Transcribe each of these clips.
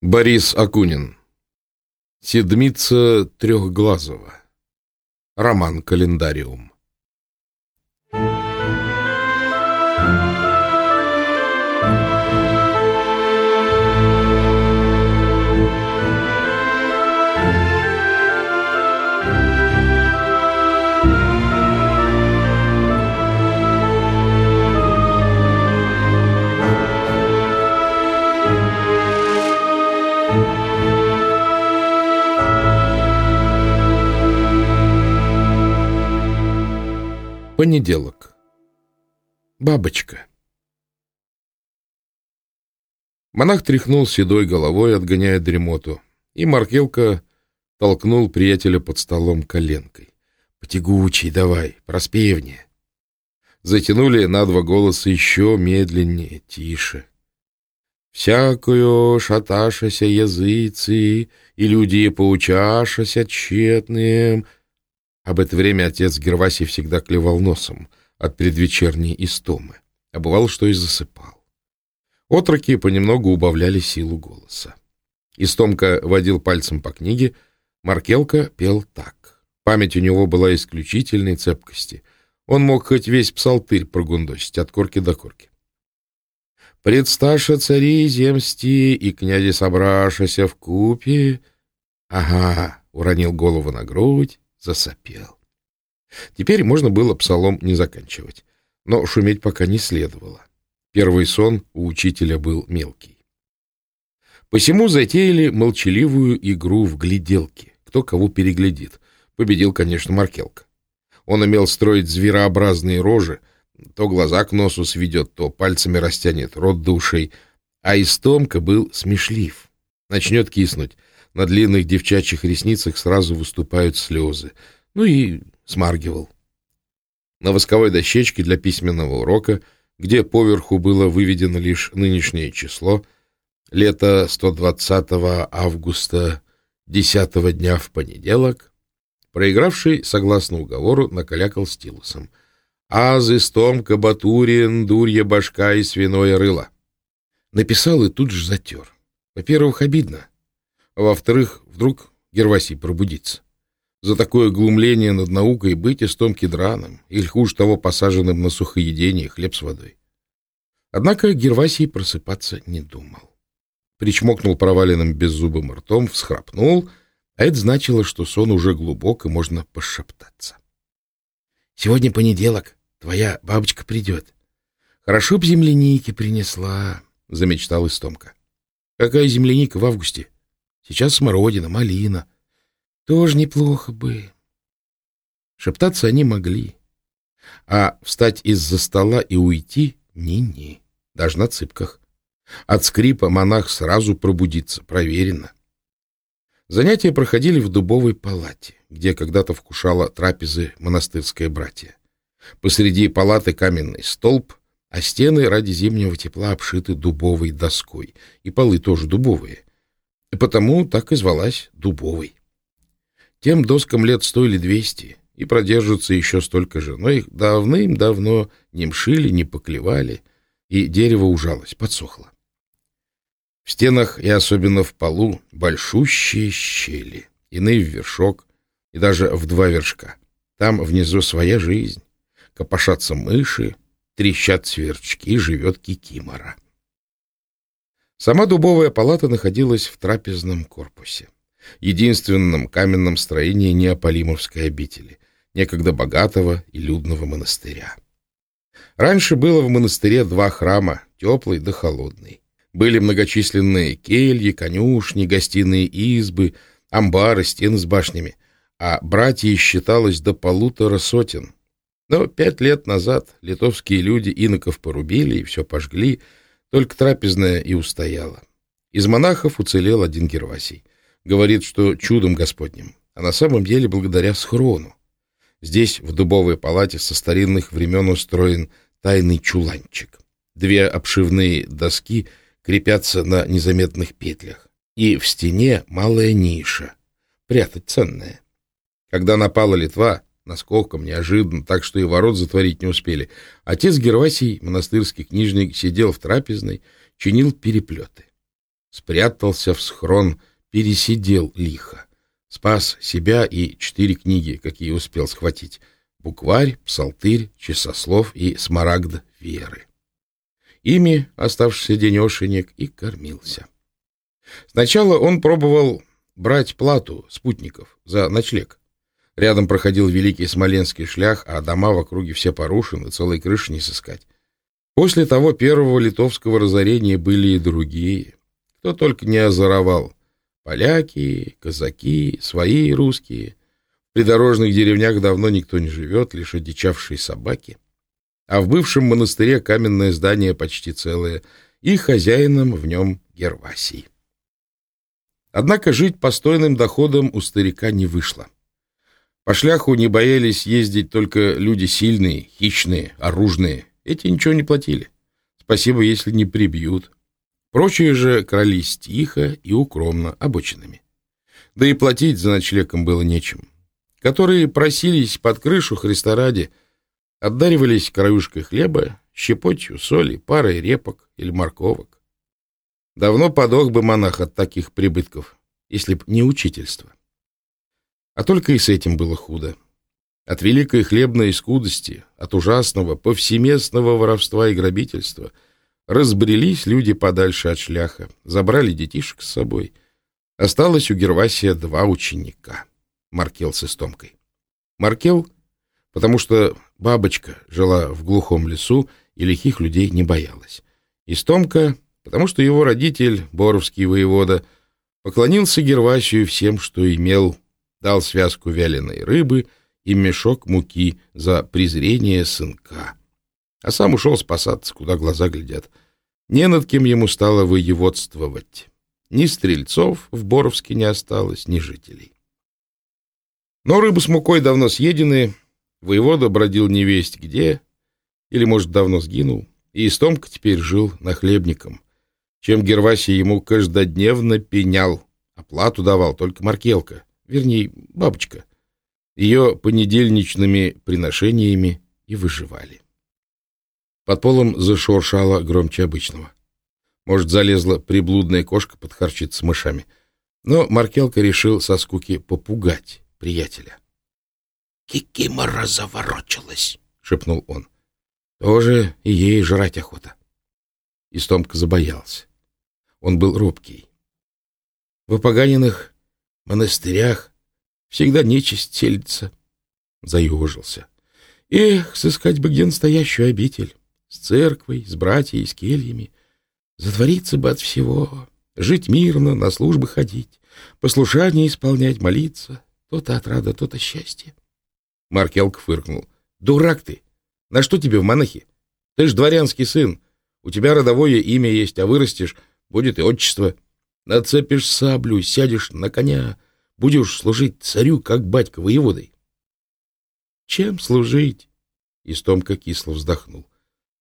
Борис Акунин. Седмица Трехглазого. Роман Понеделок. Бабочка. Монах тряхнул седой головой, отгоняя дремоту, и Маркелка толкнул приятеля под столом коленкой. «Потягучий давай, проспевнее». Затянули на два голоса еще медленнее, тише. «Всякую шаташася языцы, и люди поучашася тщетным», об это время отец Гервасий всегда клевал носом от предвечерней истомы, а бывало, что и засыпал. Отроки понемногу убавляли силу голоса. Истомка водил пальцем по книге, Маркелка пел так. Память у него была исключительной цепкости. Он мог хоть весь псалтырь прогундосить от корки до корки. «Предсташа цари земсти и князи собрашася в купе...» «Ага», — уронил голову на грудь, засопел. Теперь можно было псалом не заканчивать, но шуметь пока не следовало. Первый сон у учителя был мелкий. Посему затеяли молчаливую игру в гляделки. Кто кого переглядит. Победил, конечно, Маркелка. Он умел строить зверообразные рожи, то глаза к носу сведет, то пальцами растянет рот душей, а Истомка был смешлив. Начнет киснуть, на длинных девчачьих ресницах сразу выступают слезы. Ну и смаргивал. На восковой дощечке для письменного урока, где поверху было выведено лишь нынешнее число, лето 120 августа, 10 дня в понеделок, проигравший, согласно уговору, накалякал стилусом. «Аз, истомка, батурин, дурья башка и свиное рыло». Написал и тут же затер. Во-первых, обидно. А во-вторых, вдруг Гервасий пробудится. За такое глумление над наукой быть истом кедраном, или хуже того, посаженным на сухоедение хлеб с водой. Однако Гервасий просыпаться не думал. Причмокнул проваленным беззубым ртом, всхрапнул, а это значило, что сон уже глубок и можно пошептаться. — Сегодня понеделок, твоя бабочка придет. Хорошо б земляники принесла, — замечтал Истомка. — Какая земляника в августе? — Сейчас смородина, малина. Тоже неплохо бы. Шептаться они могли. А встать из-за стола и уйти — ни-ни, даже на цыпках. От скрипа монах сразу пробудится, проверено. Занятия проходили в дубовой палате, где когда-то вкушала трапезы монастырское братья. Посреди палаты каменный столб, а стены ради зимнего тепла обшиты дубовой доской, и полы тоже дубовые. И потому так и звалась Дубовой. Тем доскам лет сто или двести, и продержатся еще столько же, но их давным-давно не мшили, не поклевали, и дерево ужалось, подсохло. В стенах и особенно в полу большущие щели, иные в вершок и даже в два вершка. Там внизу своя жизнь. Копошатся мыши, трещат сверчки, живет кикимора. Сама дубовая палата находилась в трапезном корпусе, единственном каменном строении Неаполимовской обители, некогда богатого и людного монастыря. Раньше было в монастыре два храма, теплый да холодный. Были многочисленные кельи, конюшни, гостиные избы, амбары, стены с башнями, а братья считалось до полутора сотен. Но пять лет назад литовские люди иноков порубили и все пожгли, только трапезная и устояла. Из монахов уцелел один Гервасий. Говорит, что чудом Господним, а на самом деле благодаря схрону. Здесь, в дубовой палате, со старинных времен устроен тайный чуланчик. Две обшивные доски крепятся на незаметных петлях. И в стене малая ниша. Прятать ценное. Когда напала Литва, наскоком, неожиданно, так что и ворот затворить не успели. Отец Гервасий, монастырский книжник, сидел в трапезной, чинил переплеты. спрятался в схрон, пересидел лихо. Спас себя и четыре книги, какие успел схватить. Букварь, псалтырь, часослов и смарагд веры. Ими оставшийся денешенек и кормился. Сначала он пробовал брать плату спутников за ночлег. Рядом проходил великий смоленский шлях, а дома в округе все порушены, целой крыши не сыскать. После того первого литовского разорения были и другие. Кто только не озоровал. Поляки, казаки, свои русские. В придорожных деревнях давно никто не живет, лишь одичавшие собаки. А в бывшем монастыре каменное здание почти целое, и хозяином в нем Гервасий. Однако жить постойным доходом у старика не вышло. По шляху не боялись ездить только люди сильные, хищные, оружные. Эти ничего не платили. Спасибо, если не прибьют. Прочие же крались тихо и укромно, обочинами. Да и платить за ночлегом было нечем. Которые просились под крышу Христа ради, отдаривались краюшкой хлеба, щепотью соли, парой репок или морковок. Давно подох бы монах от таких прибытков, если б не учительство. А только и с этим было худо. От великой хлебной скудости, от ужасного повсеместного воровства и грабительства — Разбрелись люди подальше от шляха, забрали детишек с собой. Осталось у Гервасия два ученика, Маркел с Истомкой. Маркел, потому что бабочка жила в глухом лесу и лихих людей не боялась. Истомка, потому что его родитель, боровский воевода, поклонился Гервасию всем, что имел, дал связку вяленой рыбы и мешок муки за презрение сынка а сам ушел спасаться, куда глаза глядят. Не над кем ему стало воеводствовать. Ни стрельцов в Боровске не осталось, ни жителей. Но рыбы с мукой давно съедены, воевода бродил невесть где, или, может, давно сгинул, и Истомка теперь жил нахлебником, чем Гервасий ему каждодневно пенял, оплату давал только Маркелка, вернее, бабочка. Ее понедельничными приношениями и выживали. Под полом зашуршало громче обычного. Может, залезла приблудная кошка подхарчить с мышами. Но Маркелка решил со скуки попугать приятеля. «Кикимора заворочилась», — шепнул он. «Тоже и ей жрать охота». Истомка забоялся. Он был робкий. В опоганенных монастырях всегда нечисть селится. Заежился. Эх, сыскать бы где настоящую обитель с церквой, с братьями, с кельями. Затвориться бы от всего, жить мирно, на службы ходить, послушание исполнять, молиться. То-то отрада, то-то счастье. Маркелк фыркнул. «Дурак ты! На что тебе в монахи? Ты ж дворянский сын. У тебя родовое имя есть, а вырастешь, будет и отчество. Нацепишь саблю, сядешь на коня, будешь служить царю, как батька воеводой». «Чем служить?» Истомка кисло вздохнул.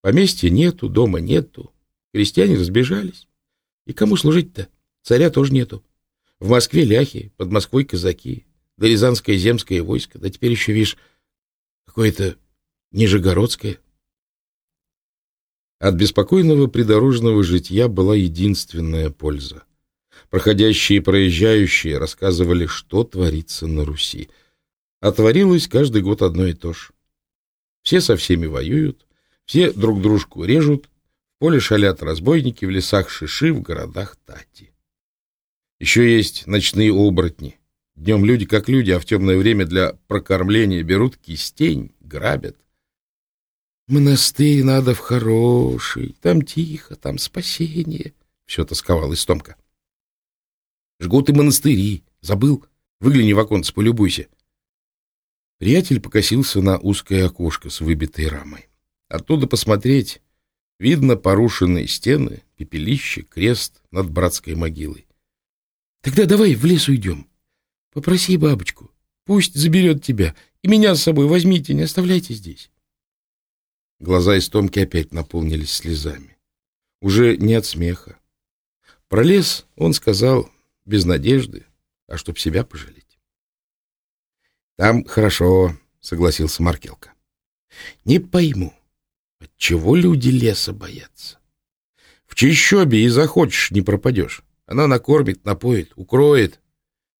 Поместья нету, дома нету. Крестьяне разбежались. И кому служить-то? Царя тоже нету. В Москве ляхи, под Москвой казаки, да Рязанское земское войско, да теперь еще, видишь, какое-то Нижегородское. От беспокойного придорожного житья была единственная польза. Проходящие и проезжающие рассказывали, что творится на Руси. А творилось каждый год одно и то же. Все со всеми воюют, все друг дружку режут, в поле шалят разбойники, в лесах шиши, в городах тати. Еще есть ночные оборотни. Днем люди как люди, а в темное время для прокормления берут кистень, грабят. Монастырь надо в хороший, там тихо, там спасение. Все тосковал Истомка. Жгут и монастыри. Забыл? Выгляни в оконце, полюбуйся. Приятель покосился на узкое окошко с выбитой рамой. Оттуда посмотреть видно порушенные стены, пепелище, крест над братской могилой. — Тогда давай в лес уйдем. Попроси бабочку. Пусть заберет тебя. И меня с собой возьмите, не оставляйте здесь. Глаза Истомки опять наполнились слезами. Уже не от смеха. Про лес он сказал без надежды, а чтоб себя пожалеть. — Там хорошо, — согласился Маркелка. — Не пойму, Отчего люди леса боятся? В чищобе и захочешь, не пропадешь. Она накормит, напоит, укроет.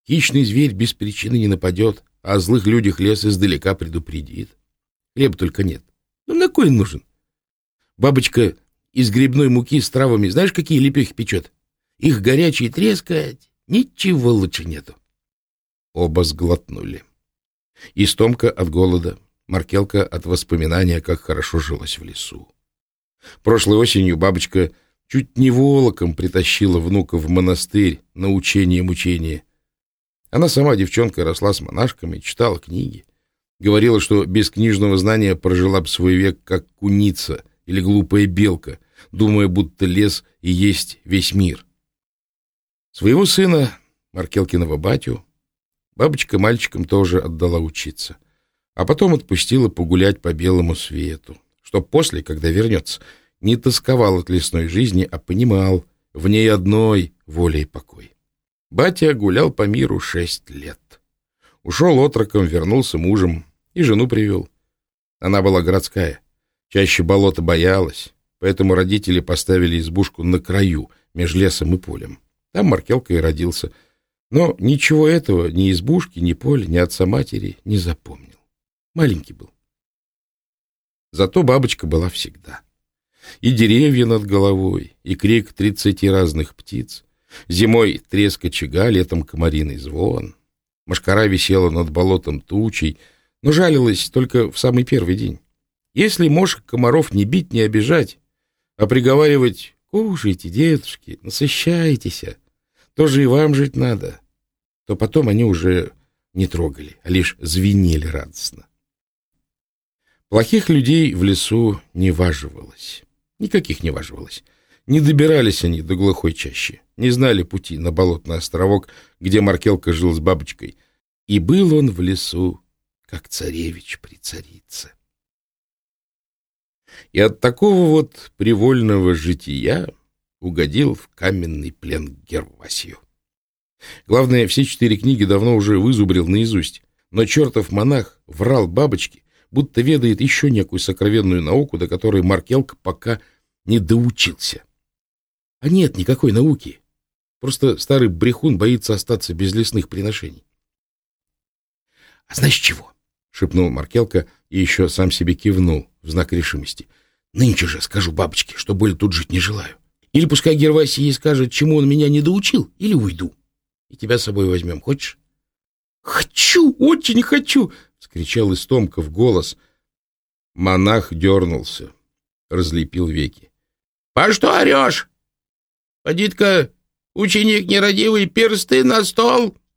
Хищный зверь без причины не нападет, а о злых людях лес издалека предупредит. Хлеба только нет. Ну, на кой нужен? Бабочка из грибной муки с травами, знаешь, какие лепехи печет? Их горячие трескать, ничего лучше нету. Оба сглотнули. Истомка от голода, Маркелка от воспоминания, как хорошо жилось в лесу. Прошлой осенью бабочка чуть не волоком притащила внука в монастырь на учение мучения. Она сама девчонка росла с монашками, читала книги. Говорила, что без книжного знания прожила бы свой век как куница или глупая белка, думая, будто лес и есть весь мир. Своего сына, Маркелкиного батю, бабочка мальчикам тоже отдала учиться, а потом отпустила погулять по белому свету, чтоб после, когда вернется, не тосковал от лесной жизни, а понимал, в ней одной воля и покой. Батя гулял по миру шесть лет. Ушел отроком, вернулся мужем и жену привел. Она была городская, чаще болота боялась, поэтому родители поставили избушку на краю, между лесом и полем. Там Маркелка и родился. Но ничего этого ни избушки, ни поля, ни отца матери не запомнил. Маленький был. Зато бабочка была всегда. И деревья над головой, и крик тридцати разных птиц. Зимой треск очага, летом комариный звон. Машкара висела над болотом тучей, но жалилась только в самый первый день. Если мошек комаров не бить, не обижать, а приговаривать «Кушайте, дедушки, насыщайтесь, тоже и вам жить надо», то потом они уже не трогали, а лишь звенели радостно. Плохих людей в лесу не важивалось. Никаких не важивалось. Не добирались они до глухой чащи, не знали пути на болотный островок, где Маркелка жил с бабочкой. И был он в лесу, как царевич при царице. И от такого вот привольного жития угодил в каменный плен Гервасию. Главное, все четыре книги давно уже вызубрил наизусть, но чертов монах врал бабочке, будто ведает еще некую сокровенную науку, до которой Маркелка пока не доучился. А нет никакой науки. Просто старый брехун боится остаться без лесных приношений. — А знаешь чего? — шепнул Маркелка и еще сам себе кивнул в знак решимости. — Нынче же скажу бабочке, что более тут жить не желаю. Или пускай Гервасий ей скажет, чему он меня не доучил, или уйду. И тебя с собой возьмем. Хочешь? — Хочу, очень хочу! — вскричал Истомка в голос. Монах дернулся, разлепил веки. — По что орешь? Поди-ка, ученик нерадивый, персты на стол! —